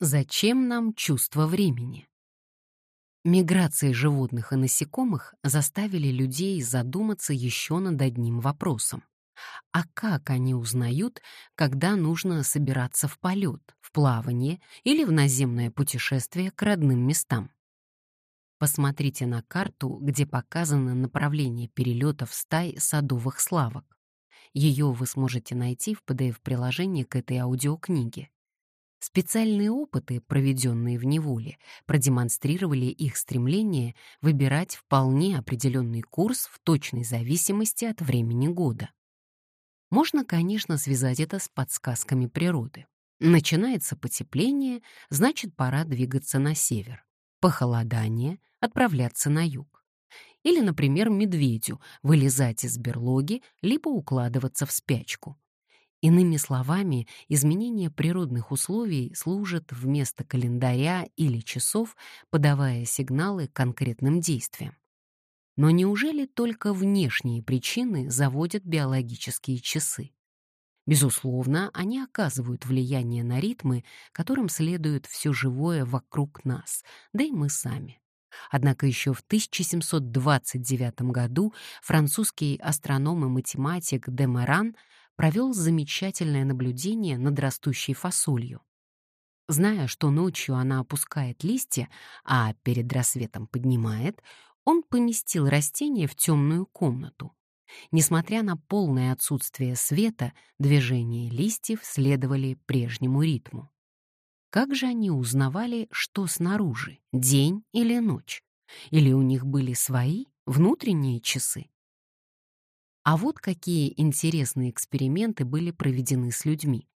Зачем нам чувство времени? Миграции животных и насекомых заставили людей задуматься еще над одним вопросом. А как они узнают, когда нужно собираться в полет, в плавание или в наземное путешествие к родным местам? Посмотрите на карту, где показано направление перелетов стай садовых славок. Ее вы сможете найти в PDF-приложении к этой аудиокниге. Специальные опыты, проведенные в неволе, продемонстрировали их стремление выбирать вполне определенный курс в точной зависимости от времени года. Можно, конечно, связать это с подсказками природы. Начинается потепление, значит, пора двигаться на север. Похолодание — отправляться на юг. Или, например, медведю вылезать из берлоги, либо укладываться в спячку. Иными словами, изменение природных условий служит вместо календаря или часов, подавая сигналы конкретным действиям. Но неужели только внешние причины заводят биологические часы? Безусловно, они оказывают влияние на ритмы, которым следует все живое вокруг нас, да и мы сами. Однако еще в 1729 году французский астроном и математик Демеран провел замечательное наблюдение над растущей фасолью. Зная, что ночью она опускает листья, а перед рассветом поднимает, он поместил растение в темную комнату. Несмотря на полное отсутствие света, движения листьев следовали прежнему ритму. Как же они узнавали, что снаружи, день или ночь? Или у них были свои внутренние часы? А вот какие интересные эксперименты были проведены с людьми.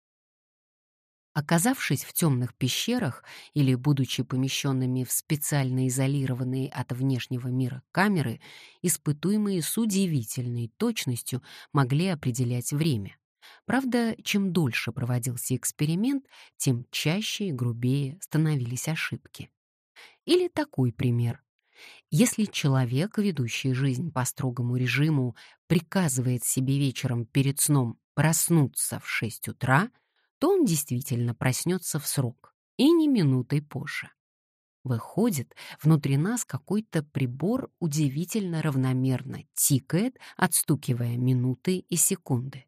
Оказавшись в темных пещерах или будучи помещенными в специально изолированные от внешнего мира камеры, испытуемые с удивительной точностью могли определять время. Правда, чем дольше проводился эксперимент, тем чаще и грубее становились ошибки. Или такой пример. Если человек, ведущий жизнь по строгому режиму, приказывает себе вечером перед сном проснуться в 6 утра, то он действительно проснется в срок, и не минутой позже. Выходит, внутри нас какой-то прибор удивительно равномерно тикает, отстукивая минуты и секунды.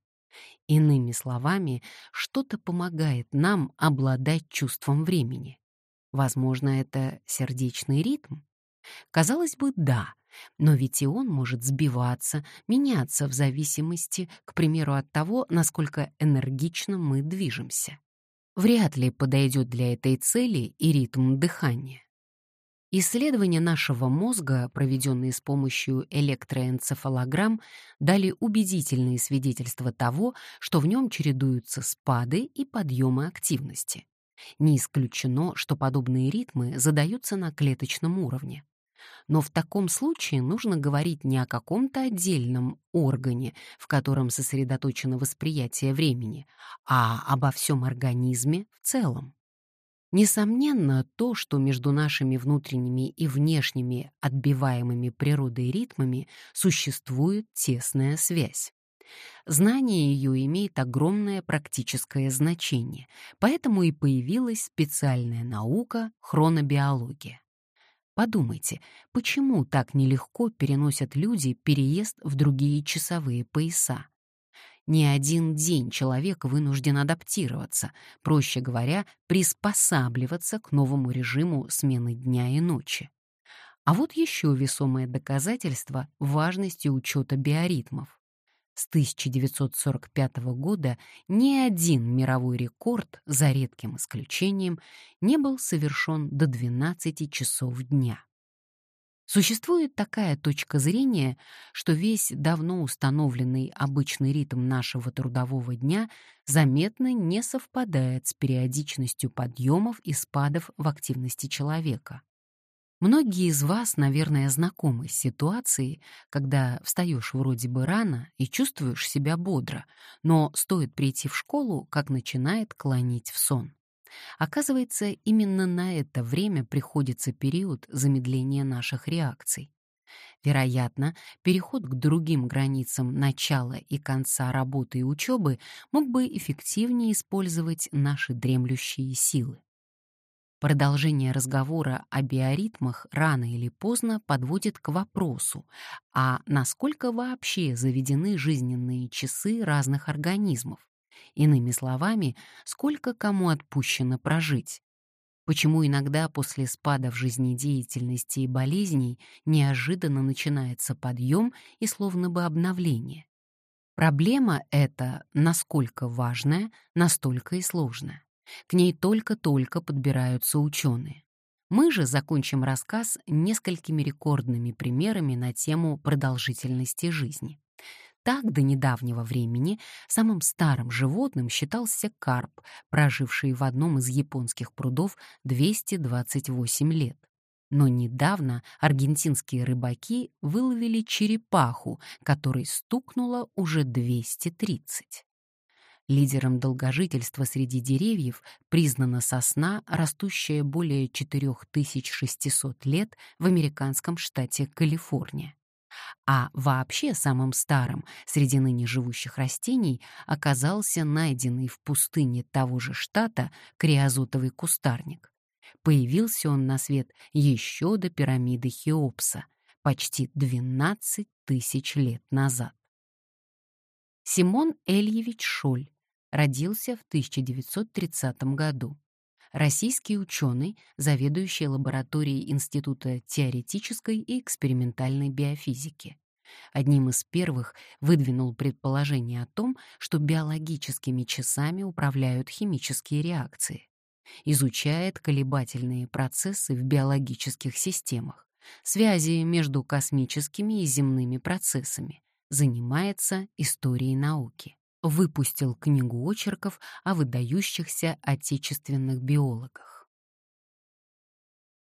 Иными словами, что-то помогает нам обладать чувством времени. Возможно, это сердечный ритм? Казалось бы, да, но ведь и он может сбиваться, меняться в зависимости, к примеру, от того, насколько энергично мы движемся. Вряд ли подойдет для этой цели и ритм дыхания. Исследования нашего мозга, проведенные с помощью электроэнцефалограмм, дали убедительные свидетельства того, что в нем чередуются спады и подъемы активности. Не исключено, что подобные ритмы задаются на клеточном уровне. Но в таком случае нужно говорить не о каком-то отдельном органе, в котором сосредоточено восприятие времени, а обо всем организме в целом. Несомненно, то, что между нашими внутренними и внешними отбиваемыми природой ритмами существует тесная связь. Знание ее имеет огромное практическое значение, поэтому и появилась специальная наука — хронобиология. Подумайте, почему так нелегко переносят люди переезд в другие часовые пояса? Не один день человек вынужден адаптироваться, проще говоря, приспосабливаться к новому режиму смены дня и ночи. А вот еще весомое доказательство важности учета биоритмов. С 1945 года ни один мировой рекорд, за редким исключением, не был совершен до 12 часов дня. Существует такая точка зрения, что весь давно установленный обычный ритм нашего трудового дня заметно не совпадает с периодичностью подъемов и спадов в активности человека. Многие из вас, наверное, знакомы с ситуацией, когда встаешь вроде бы рано и чувствуешь себя бодро, но стоит прийти в школу, как начинает клонить в сон. Оказывается, именно на это время приходится период замедления наших реакций. Вероятно, переход к другим границам начала и конца работы и учебы мог бы эффективнее использовать наши дремлющие силы. Продолжение разговора о биоритмах рано или поздно подводит к вопросу, а насколько вообще заведены жизненные часы разных организмов? Иными словами, сколько кому отпущено прожить? Почему иногда после спадов жизнедеятельности и болезней неожиданно начинается подъем и словно бы обновление? Проблема эта насколько важная, настолько и сложная. К ней только-только подбираются ученые. Мы же закончим рассказ несколькими рекордными примерами на тему продолжительности жизни. Так до недавнего времени самым старым животным считался карп, проживший в одном из японских прудов 228 лет. Но недавно аргентинские рыбаки выловили черепаху, которой стукнуло уже 230. Лидером долгожительства среди деревьев признана сосна, растущая более 4600 лет в американском штате Калифорния. А вообще самым старым среди ныне живущих растений оказался найденный в пустыне того же штата криозотовый кустарник. Появился он на свет еще до пирамиды Хеопса, почти 12 тысяч лет назад. Симон Эльевич Шоль родился в 1930 году российский ученый, заведующий лабораторией Института теоретической и экспериментальной биофизики. Одним из первых выдвинул предположение о том, что биологическими часами управляют химические реакции. Изучает колебательные процессы в биологических системах, связи между космическими и земными процессами, занимается историей науки выпустил книгу очерков о выдающихся отечественных биологах.